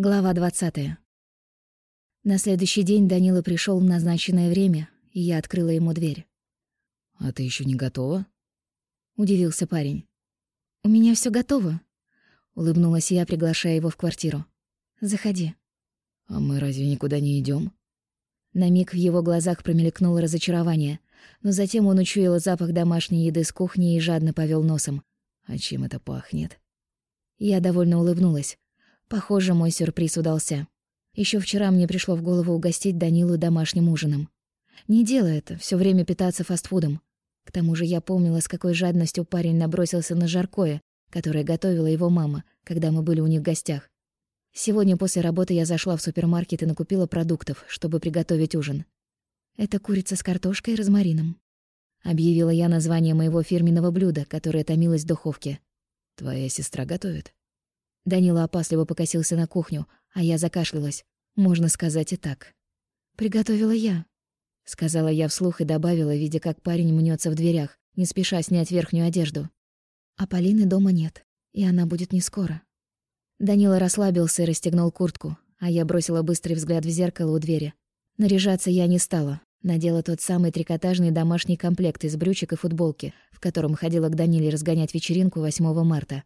Глава 20. На следующий день Данила пришел в назначенное время, и я открыла ему дверь. «А ты еще не готова?» — удивился парень. «У меня все готово», — улыбнулась я, приглашая его в квартиру. «Заходи». «А мы разве никуда не идем? На миг в его глазах промелькнуло разочарование, но затем он учуял запах домашней еды с кухни и жадно повел носом. «А чем это пахнет?» Я довольно улыбнулась. Похоже, мой сюрприз удался. Еще вчера мне пришло в голову угостить Данилу домашним ужином. Не делай это, все время питаться фастфудом. К тому же я помнила, с какой жадностью парень набросился на жаркое, которое готовила его мама, когда мы были у них в гостях. Сегодня после работы я зашла в супермаркет и накупила продуктов, чтобы приготовить ужин. Это курица с картошкой и розмарином. Объявила я название моего фирменного блюда, которое томилось в духовке. «Твоя сестра готовит?» Данила опасливо покосился на кухню, а я закашлялась. Можно сказать и так. «Приготовила я», — сказала я вслух и добавила, видя, как парень мнется в дверях, не спеша снять верхнюю одежду. «А Полины дома нет, и она будет не скоро». Данила расслабился и расстегнул куртку, а я бросила быстрый взгляд в зеркало у двери. Наряжаться я не стала. Надела тот самый трикотажный домашний комплект из брючек и футболки, в котором ходила к Даниле разгонять вечеринку 8 марта.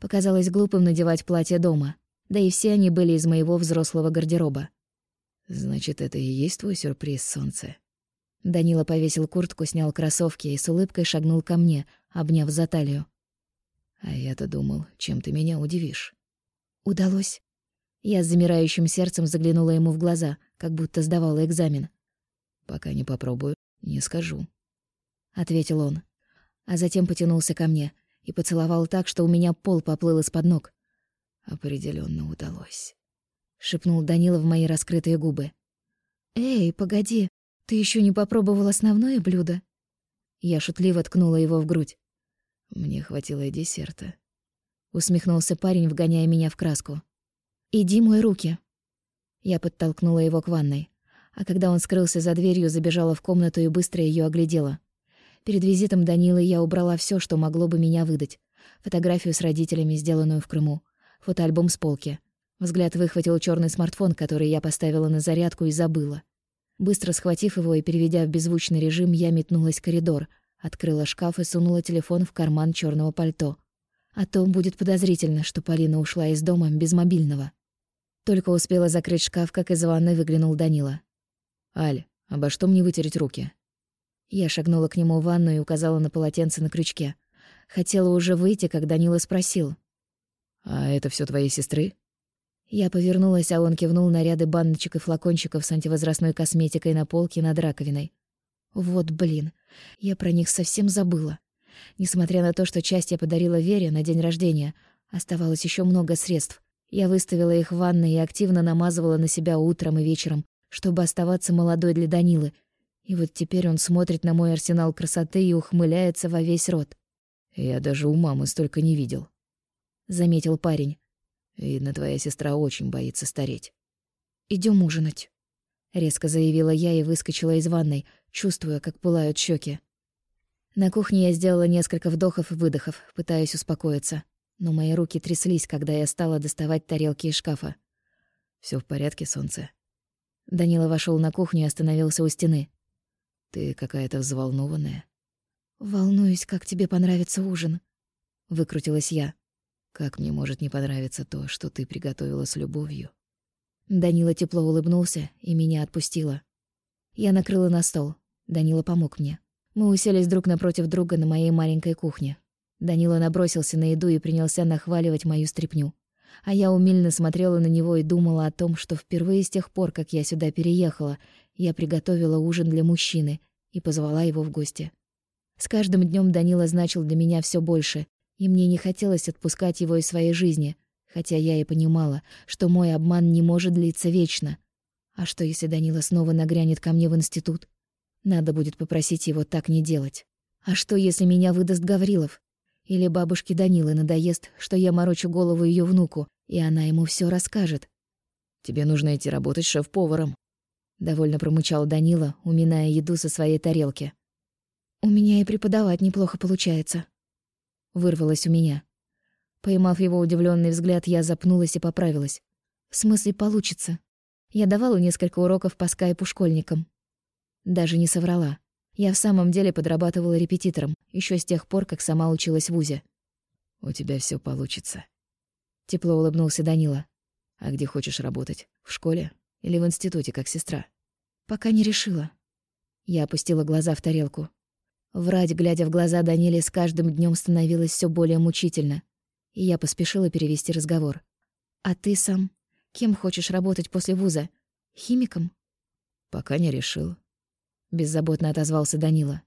Показалось глупым надевать платье дома. Да и все они были из моего взрослого гардероба. «Значит, это и есть твой сюрприз, солнце?» Данила повесил куртку, снял кроссовки и с улыбкой шагнул ко мне, обняв за талию. «А я-то думал, чем ты меня удивишь?» «Удалось». Я с замирающим сердцем заглянула ему в глаза, как будто сдавала экзамен. «Пока не попробую, не скажу», — ответил он. А затем потянулся ко мне — и поцеловал так, что у меня пол поплыл из-под ног. Определенно удалось. Шепнул Данила в мои раскрытые губы. «Эй, погоди, ты еще не попробовал основное блюдо?» Я шутливо ткнула его в грудь. «Мне хватило и десерта». Усмехнулся парень, вгоняя меня в краску. «Иди мой руки». Я подтолкнула его к ванной. А когда он скрылся за дверью, забежала в комнату и быстро ее оглядела. Перед визитом Данилы я убрала все, что могло бы меня выдать. Фотографию с родителями, сделанную в Крыму. Фотоальбом с полки. Взгляд выхватил черный смартфон, который я поставила на зарядку и забыла. Быстро схватив его и переведя в беззвучный режим, я метнулась в коридор, открыла шкаф и сунула телефон в карман черного пальто. А то будет подозрительно, что Полина ушла из дома без мобильного. Только успела закрыть шкаф, как из ванной выглянул Данила. «Аль, обо что мне вытереть руки?» Я шагнула к нему в ванну и указала на полотенце на крючке. Хотела уже выйти, когда Данила спросил. «А это все твоей сестры?» Я повернулась, а он кивнул на ряды баночек и флакончиков с антивозрастной косметикой на полке над раковиной. Вот блин, я про них совсем забыла. Несмотря на то, что часть я подарила Вере на день рождения, оставалось еще много средств. Я выставила их в ванной и активно намазывала на себя утром и вечером, чтобы оставаться молодой для Данилы — и вот теперь он смотрит на мой арсенал красоты и ухмыляется во весь рот. «Я даже у мамы столько не видел», — заметил парень. «Видно, твоя сестра очень боится стареть». Идем ужинать», — резко заявила я и выскочила из ванной, чувствуя, как пылают щеки. На кухне я сделала несколько вдохов и выдохов, пытаясь успокоиться. Но мои руки тряслись, когда я стала доставать тарелки из шкафа. Все в порядке, солнце?» Данила вошел на кухню и остановился у стены. Ты какая-то взволнованная. Волнуюсь, как тебе понравится ужин, выкрутилась я. Как мне может не понравиться то, что ты приготовила с любовью? Данила тепло улыбнулся и меня отпустила. Я накрыла на стол. Данила помог мне. Мы уселись друг напротив друга на моей маленькой кухне. Данила набросился на еду и принялся нахваливать мою стряпню. А я умильно смотрела на него и думала о том, что впервые с тех пор, как я сюда переехала, я приготовила ужин для мужчины и позвала его в гости. С каждым днем Данила значил для меня все больше, и мне не хотелось отпускать его из своей жизни, хотя я и понимала, что мой обман не может длиться вечно. А что, если Данила снова нагрянет ко мне в институт? Надо будет попросить его так не делать. А что, если меня выдаст Гаврилов? Или бабушке Данилы надоест, что я морочу голову ее внуку, и она ему все расскажет? «Тебе нужно идти работать шеф-поваром», довольно промычал Данила, уминая еду со своей тарелки. У меня и преподавать неплохо получается, вырвалось у меня. Поймав его удивленный взгляд, я запнулась и поправилась. В смысле, получится. Я давала несколько уроков по скайпу школьникам. Даже не соврала. Я в самом деле подрабатывала репетитором, еще с тех пор, как сама училась в ВУЗе. «У тебя все получится», — тепло улыбнулся Данила. «А где хочешь работать? В школе или в институте, как сестра?» «Пока не решила». Я опустила глаза в тарелку. Врать, глядя в глаза Даниле, с каждым днем становилось все более мучительно. И я поспешила перевести разговор. «А ты сам? Кем хочешь работать после вуза? Химиком?» «Пока не решил», — беззаботно отозвался Данила.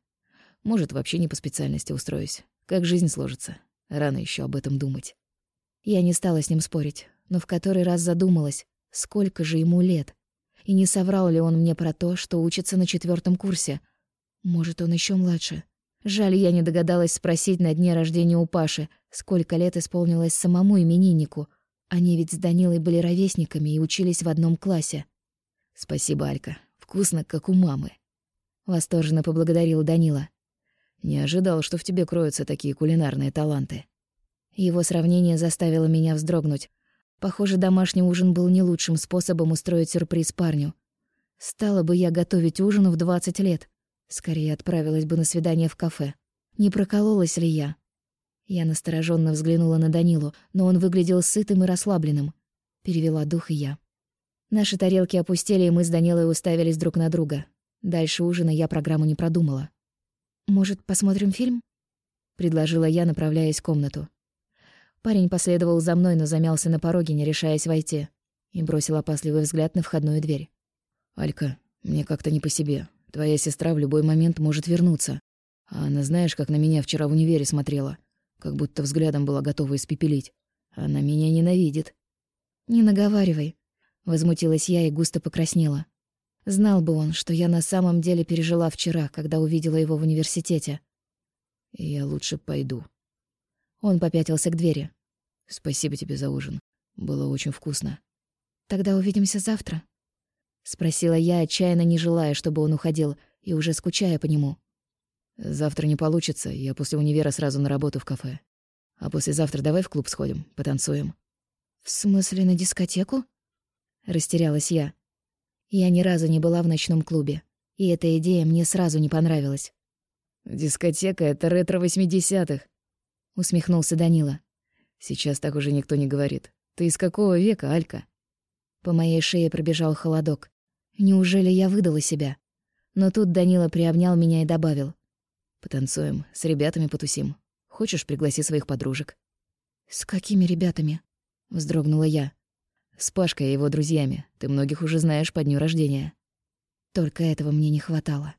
«Может, вообще не по специальности устроюсь. Как жизнь сложится. Рано еще об этом думать». Я не стала с ним спорить, но в который раз задумалась, сколько же ему лет. И не соврал ли он мне про то, что учится на четвертом курсе? Может, он еще младше. Жаль, я не догадалась спросить на дне рождения у Паши, сколько лет исполнилось самому имениннику. Они ведь с Данилой были ровесниками и учились в одном классе. «Спасибо, Алька. Вкусно, как у мамы». Восторженно поблагодарил Данила. «Не ожидал, что в тебе кроются такие кулинарные таланты». Его сравнение заставило меня вздрогнуть. Похоже, домашний ужин был не лучшим способом устроить сюрприз парню. Стала бы я готовить ужин в 20 лет. Скорее отправилась бы на свидание в кафе. Не прокололась ли я? Я настороженно взглянула на Данилу, но он выглядел сытым и расслабленным. Перевела дух и я. Наши тарелки опустели, и мы с Данилой уставились друг на друга. Дальше ужина я программу не продумала. «Может, посмотрим фильм?» — предложила я, направляясь в комнату. Парень последовал за мной, но замялся на пороге, не решаясь войти, и бросил опасливый взгляд на входную дверь. «Алька, мне как-то не по себе. Твоя сестра в любой момент может вернуться. А она знаешь, как на меня вчера в универе смотрела? Как будто взглядом была готова испепелить. Она меня ненавидит». «Не наговаривай», — возмутилась я и густо покраснела. Знал бы он, что я на самом деле пережила вчера, когда увидела его в университете. «Я лучше пойду», он попятился к двери. «Спасибо тебе за ужин. Было очень вкусно». «Тогда увидимся завтра?» Спросила я, отчаянно не желая, чтобы он уходил, и уже скучая по нему. «Завтра не получится, я после универа сразу на работу в кафе. А послезавтра давай в клуб сходим, потанцуем». «В смысле, на дискотеку?» Растерялась я. Я ни разу не была в ночном клубе, и эта идея мне сразу не понравилась. «Дискотека — это ретро-восьмидесятых», усмехнулся Данила. Сейчас так уже никто не говорит. Ты из какого века, Алька? По моей шее пробежал холодок. Неужели я выдала себя? Но тут Данила приобнял меня и добавил: "Потанцуем, с ребятами потусим. Хочешь, пригласи своих подружек?" "С какими ребятами?" вздрогнула я. "С Пашкой и его друзьями. Ты многих уже знаешь по дню рождения". Только этого мне не хватало.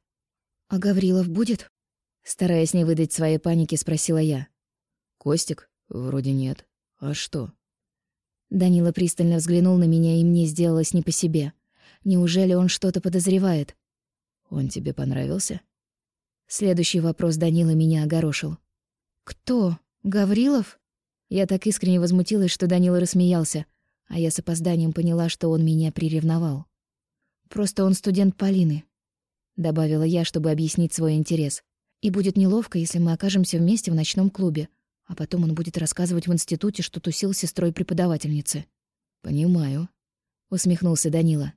«А Гаврилов будет?» Стараясь не выдать своей паники, спросила я. Костик? Вроде нет. А что? Данила пристально взглянул на меня, и мне сделалось не по себе. Неужели он что-то подозревает? Он тебе понравился? Следующий вопрос Данила меня огорошил. Кто? Гаврилов? Я так искренне возмутилась, что Данила рассмеялся, а я с опозданием поняла, что он меня приревновал. Просто он студент Полины, добавила я, чтобы объяснить свой интерес. И будет неловко, если мы окажемся вместе в ночном клубе. А потом он будет рассказывать в институте, что тусил с сестрой преподавательницы. «Понимаю», — усмехнулся Данила.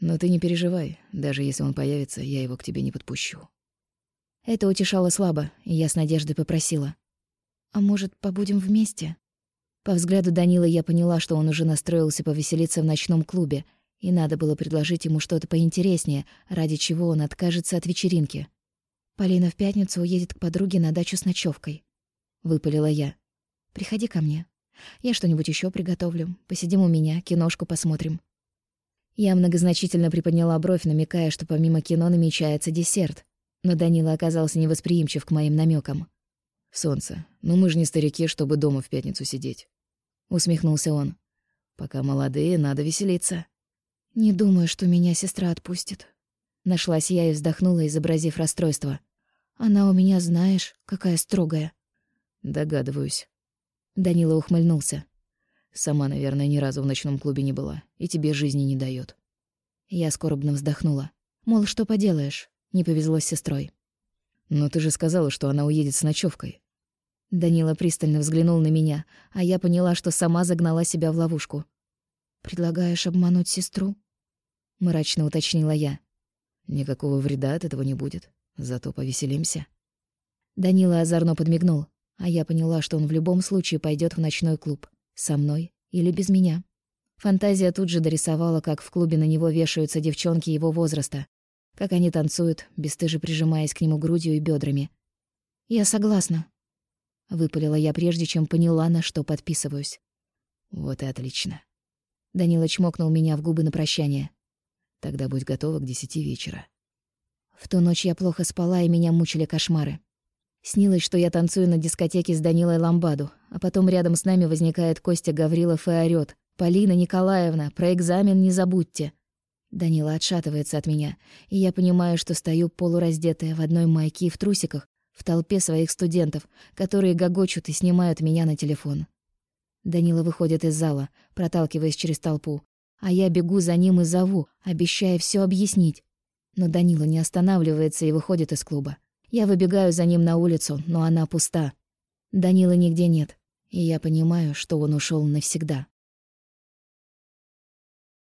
«Но ты не переживай. Даже если он появится, я его к тебе не подпущу». Это утешало слабо, и я с надеждой попросила. «А может, побудем вместе?» По взгляду Данила я поняла, что он уже настроился повеселиться в ночном клубе, и надо было предложить ему что-то поинтереснее, ради чего он откажется от вечеринки. Полина в пятницу уедет к подруге на дачу с ночевкой. — выпалила я. «Приходи ко мне. Я что-нибудь еще приготовлю. Посидим у меня, киношку посмотрим». Я многозначительно приподняла бровь, намекая, что помимо кино намечается десерт. Но Данила оказался невосприимчив к моим намекам. «Солнце, ну мы же не старики, чтобы дома в пятницу сидеть», — усмехнулся он. «Пока молодые, надо веселиться». «Не думаю, что меня сестра отпустит». Нашлась я и вздохнула, изобразив расстройство. «Она у меня, знаешь, какая строгая». Догадываюсь. Данила ухмыльнулся. Сама, наверное, ни разу в ночном клубе не была, и тебе жизни не дает. Я скорбно вздохнула. Мол, что поделаешь, не повезло с сестрой. Но ты же сказала, что она уедет с ночевкой. Данила пристально взглянул на меня, а я поняла, что сама загнала себя в ловушку. Предлагаешь обмануть сестру? Мрачно уточнила я. Никакого вреда от этого не будет. Зато повеселимся. Данила озорно подмигнул, а я поняла, что он в любом случае пойдет в ночной клуб. Со мной или без меня. Фантазия тут же дорисовала, как в клубе на него вешаются девчонки его возраста, как они танцуют, бесстыже прижимаясь к нему грудью и бедрами. «Я согласна», — выпалила я прежде, чем поняла, на что подписываюсь. «Вот и отлично». Данила чмокнул меня в губы на прощание. «Тогда будь готова к десяти вечера». В ту ночь я плохо спала, и меня мучили кошмары. Снилось, что я танцую на дискотеке с Данилой Ламбаду, а потом рядом с нами возникает Костя Гаврилов и орёт. «Полина Николаевна, про экзамен не забудьте!» Данила отшатывается от меня, и я понимаю, что стою полураздетая в одной майке и в трусиках в толпе своих студентов, которые гогочут и снимают меня на телефон. Данила выходит из зала, проталкиваясь через толпу, а я бегу за ним и зову, обещая все объяснить. Но Данила не останавливается и выходит из клуба. Я выбегаю за ним на улицу, но она пуста. Данила нигде нет, и я понимаю, что он ушел навсегда.